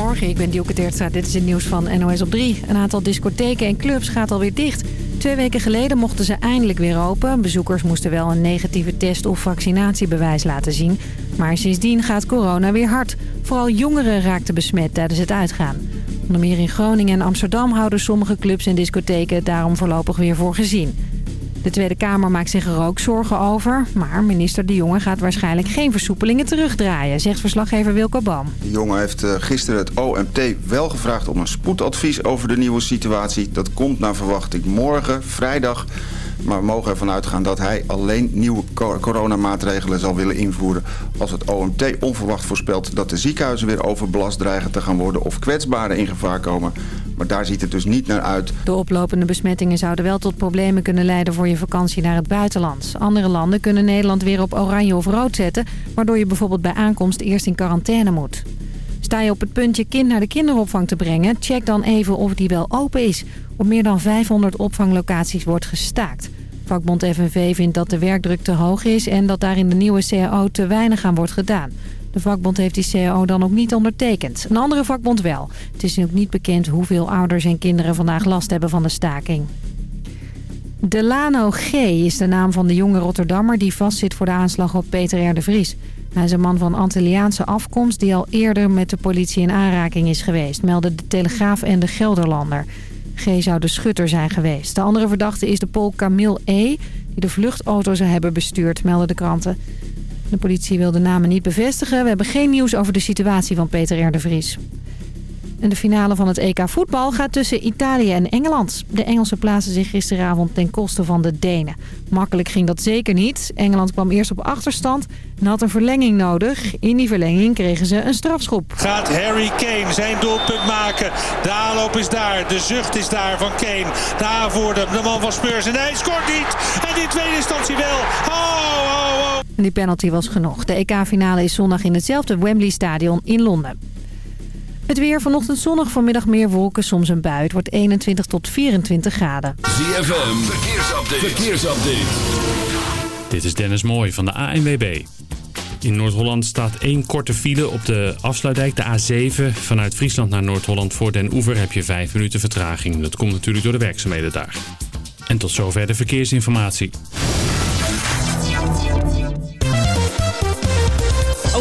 Goedemorgen, ik ben Dielke Teertstra. Dit is het nieuws van NOS op 3. Een aantal discotheken en clubs gaat alweer dicht. Twee weken geleden mochten ze eindelijk weer open. Bezoekers moesten wel een negatieve test of vaccinatiebewijs laten zien. Maar sindsdien gaat corona weer hard. Vooral jongeren raakten besmet tijdens het uitgaan. Onder meer in Groningen en Amsterdam houden sommige clubs en discotheken daarom voorlopig weer voor gezien. De Tweede Kamer maakt zich er ook zorgen over. Maar minister De Jonge gaat waarschijnlijk geen versoepelingen terugdraaien, zegt verslaggever Wilco Boom. De Jonge heeft eh, gisteren het OMT wel gevraagd om een spoedadvies over de nieuwe situatie. Dat komt naar verwachting morgen, vrijdag. Maar we mogen ervan uitgaan dat hij alleen nieuwe coronamaatregelen zal willen invoeren... als het OMT onverwacht voorspelt dat de ziekenhuizen weer overbelast dreigen te gaan worden... of kwetsbaren in gevaar komen. Maar daar ziet het dus niet naar uit. De oplopende besmettingen zouden wel tot problemen kunnen leiden voor je vakantie naar het buitenland. Andere landen kunnen Nederland weer op oranje of rood zetten... waardoor je bijvoorbeeld bij aankomst eerst in quarantaine moet. Sta je op het punt je kind naar de kinderopvang te brengen... check dan even of die wel open is. Op meer dan 500 opvanglocaties wordt gestaakt. Vakbond FNV vindt dat de werkdruk te hoog is... en dat daar in de nieuwe CAO te weinig aan wordt gedaan. De vakbond heeft die CAO dan ook niet ondertekend. Een andere vakbond wel. Het is ook niet bekend hoeveel ouders en kinderen vandaag last hebben van de staking. Delano G. is de naam van de jonge Rotterdammer die vastzit voor de aanslag op Peter R. de Vries. Hij is een man van Antilliaanse afkomst die al eerder met de politie in aanraking is geweest, melden de Telegraaf en de Gelderlander. G zou de schutter zijn geweest. De andere verdachte is de Pool Camille E, die de vluchtauto zou hebben bestuurd, melden de kranten. De politie wil de namen niet bevestigen. We hebben geen nieuws over de situatie van Peter R. de Vries. En de finale van het EK voetbal gaat tussen Italië en Engeland. De Engelsen plaatsen zich gisteravond ten koste van de Denen. Makkelijk ging dat zeker niet. Engeland kwam eerst op achterstand en had een verlenging nodig. In die verlenging kregen ze een strafschop. Gaat Harry Kane zijn doelpunt maken. De aanloop is daar, de zucht is daar van Kane. De aanvoerder, de man van Spurs. En hij scoort niet. En in tweede instantie wel. Oh, oh, oh. En die penalty was genoeg. De EK-finale is zondag in hetzelfde Wembley Stadion in Londen. Het weer vanochtend zonnig, vanmiddag meer wolken, soms een bui. Het wordt 21 tot 24 graden. ZFM, verkeersupdate. verkeersupdate. Dit is Dennis Mooij van de ANWB. In Noord-Holland staat één korte file op de afsluitdijk, de A7. Vanuit Friesland naar Noord-Holland voor Den Oever heb je vijf minuten vertraging. Dat komt natuurlijk door de werkzaamheden daar. En tot zover de verkeersinformatie.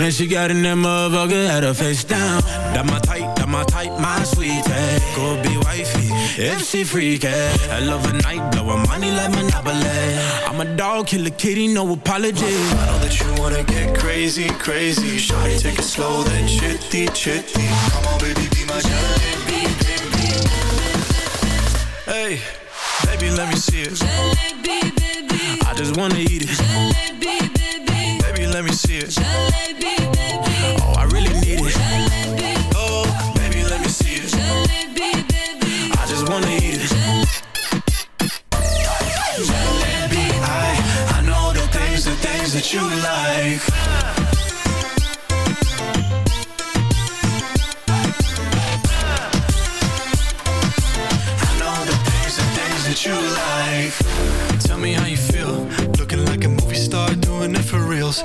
Then she got in that motherfucker, had her face down. That my type, that my type, my sweetie. Go be wifey, if she freaky. I love a night, blowin' money like Monopoly. I'm a dog, kill a kitty, no apology. I know that you wanna get crazy, crazy. Shawty, take it slow, then chitty, chitty. Come on, baby, be my jalebi, baby. Hey, baby, let me see it. Jalebi, baby. I just wanna eat it. Jalebi, baby. Baby, let me see it. Jalebi, baby. Oh, I really need it. Jalebi. Oh, baby, let me see it. Jalebi, baby. I just wanna eat it. Jalebi, I, I know the things, the things that you like. I know the things, the things that you like. Tell me how you feel. Looking like a movie star, doing it for reals.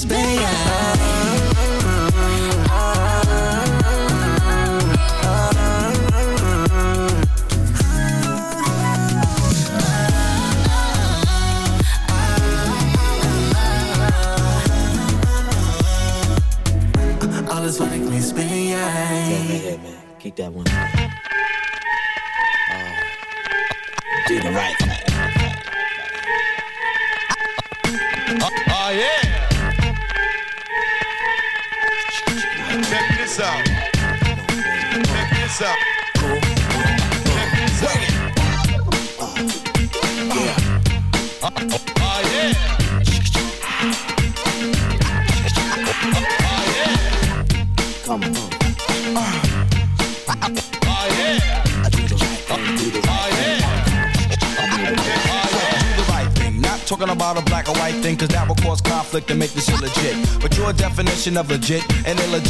dus ben. combination of legit and illegit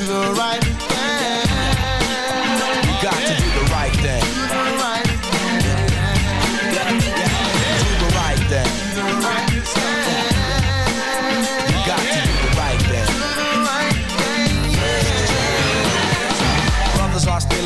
the right thing. You got to do the right thing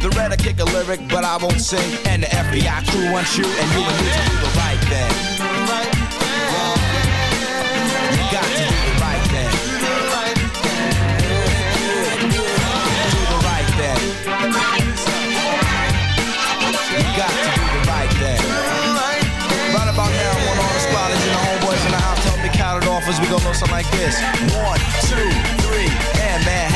The red I kick a lyric, but I won't sing. And the FBI crew wants you, and you and to do the right thing. You got to do the right thing. Do the right thing. You got to do the right thing. Right about now, the the homeboys in the house to help me off as we go know something like this. One, two, three, and Manhattan,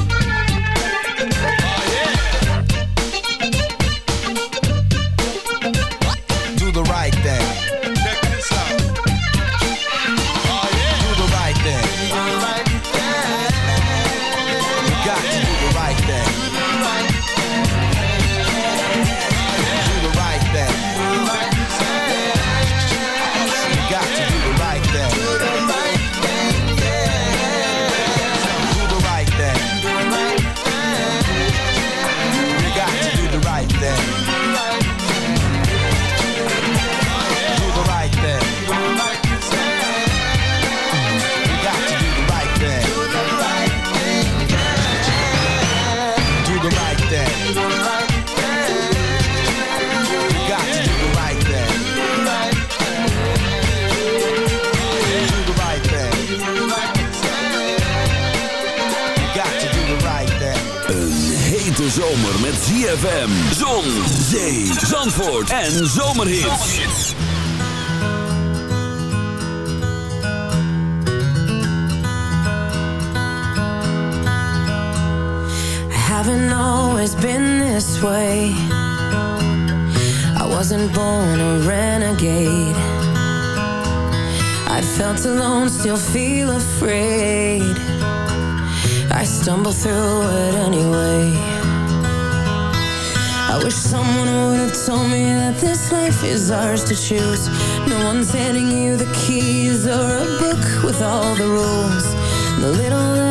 En zomerhits. I haven't always been this way. I wasn't born a renegade. I felt alone, still feel afraid. I stumble through it anyway. I wish someone would have told me that this life is ours to choose. No one's handing you the keys or a book with all the rules. The little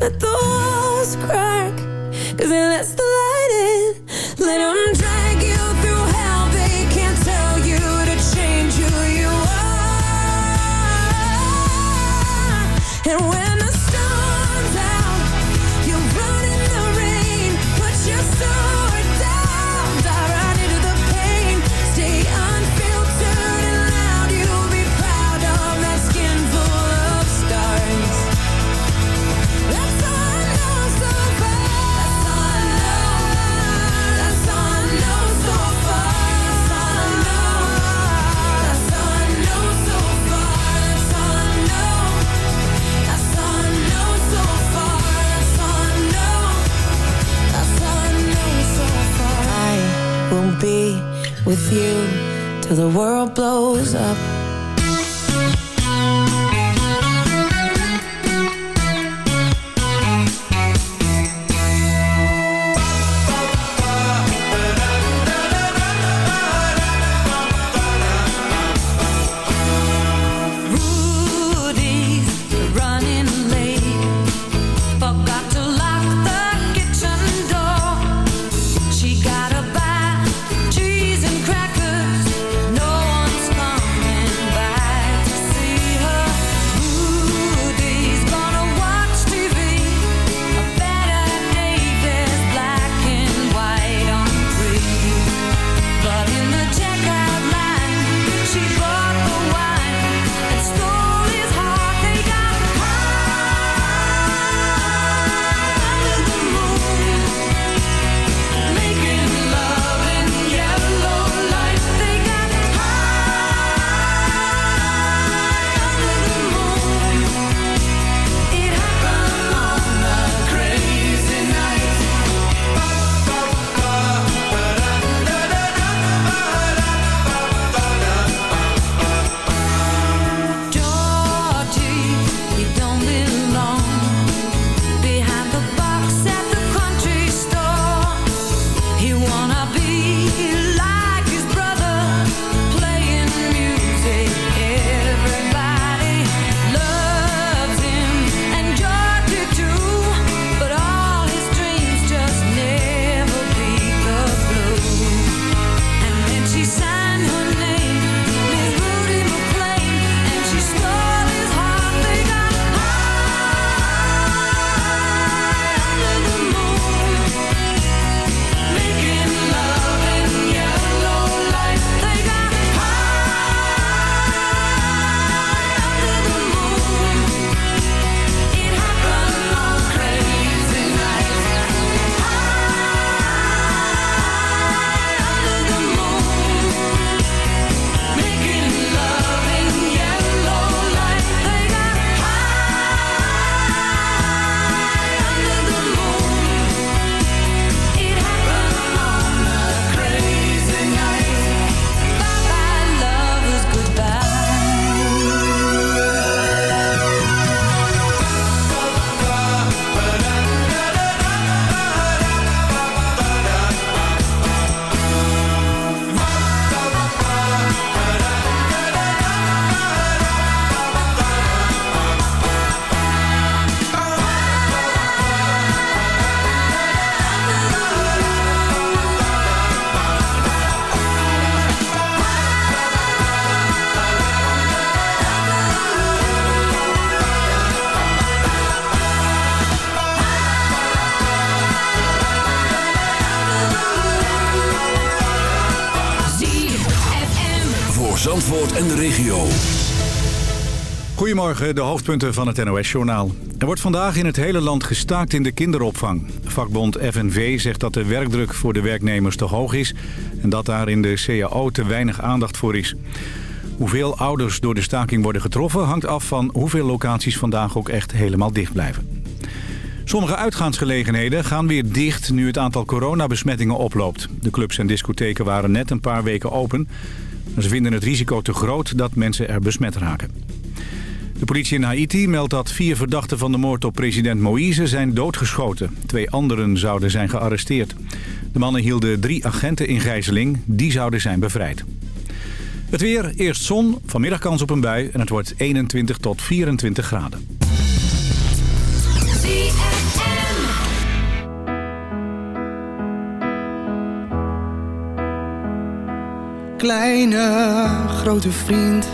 let the walls crack. Cause it lets the with you till the world blows up. De hoofdpunten van het NOS-journaal. Er wordt vandaag in het hele land gestaakt in de kinderopvang. Vakbond FNV zegt dat de werkdruk voor de werknemers te hoog is... en dat daar in de CAO te weinig aandacht voor is. Hoeveel ouders door de staking worden getroffen... hangt af van hoeveel locaties vandaag ook echt helemaal dicht blijven. Sommige uitgaansgelegenheden gaan weer dicht nu het aantal coronabesmettingen oploopt. De clubs en discotheken waren net een paar weken open... ze vinden het risico te groot dat mensen er besmet raken. De politie in Haiti meldt dat vier verdachten van de moord op president Moïse zijn doodgeschoten. Twee anderen zouden zijn gearresteerd. De mannen hielden drie agenten in gijzeling. Die zouden zijn bevrijd. Het weer, eerst zon, vanmiddag kans op een bui en het wordt 21 tot 24 graden. Kleine, grote vriend.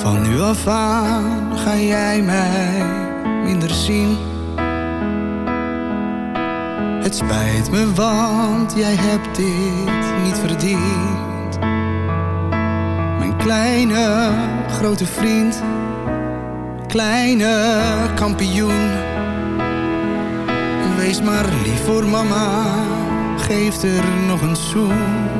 Van nu af aan ga jij mij minder zien. Het spijt me, want jij hebt dit niet verdiend. Mijn kleine, grote vriend. Kleine kampioen. Wees maar lief voor mama. Geef er nog een zoen.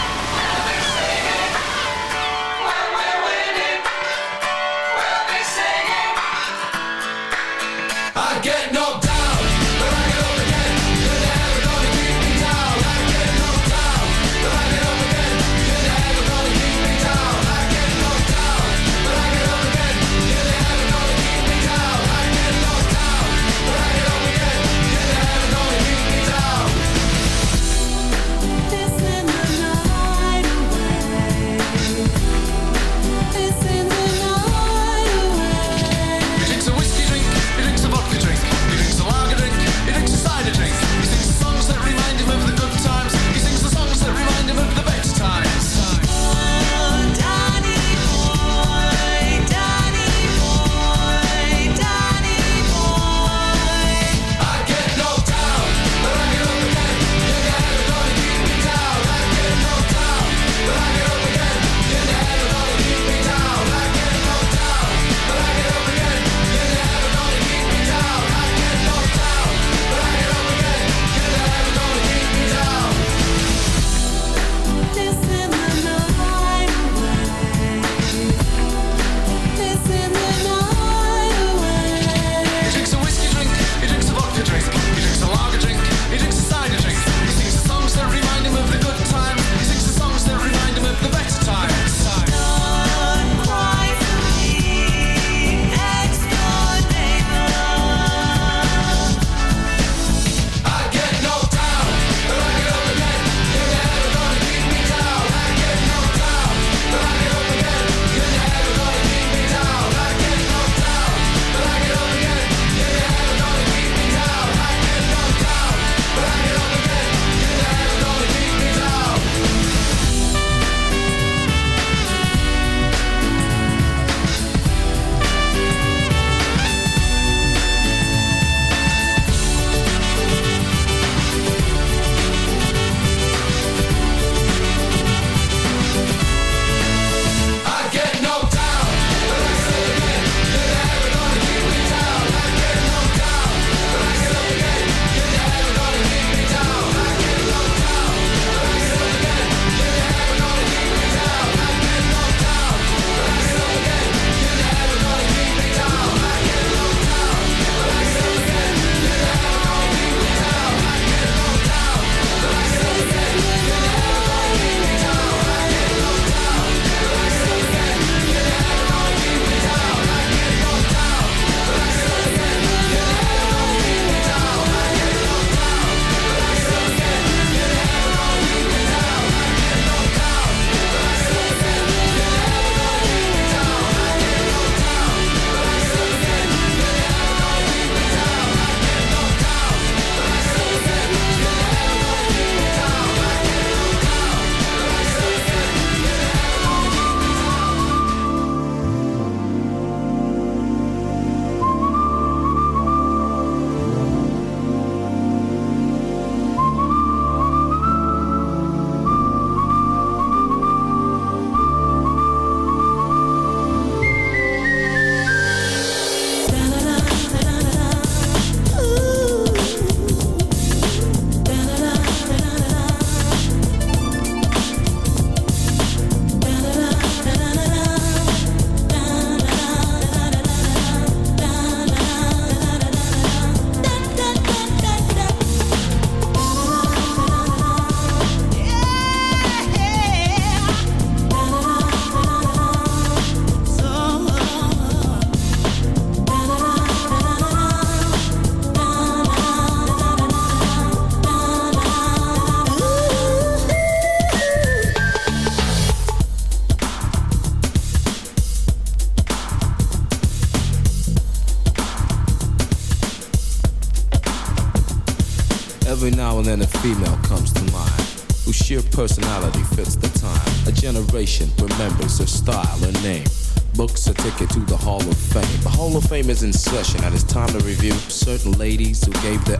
Session. And it's time to review certain ladies who gave their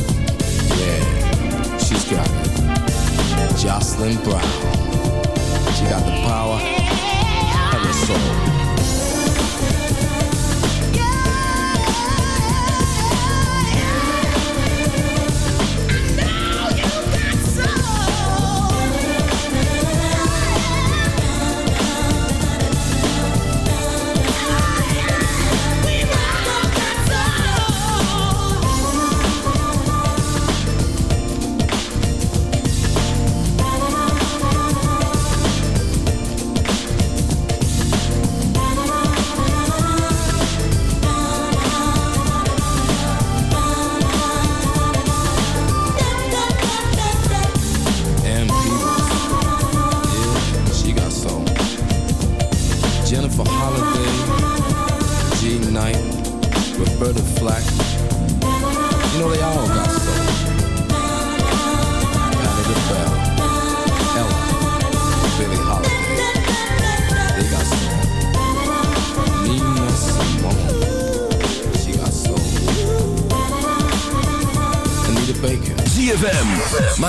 she's got. Jocelyn Brown, she got the power and the soul.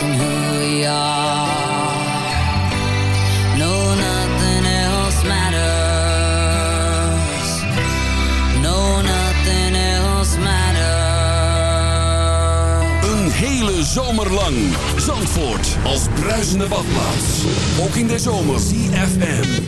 and. No, nothing else matters. No, nothing else matters. Een hele zomer lang. Zandvoort als bruisende badplaats. Ook in de zomer. CFM.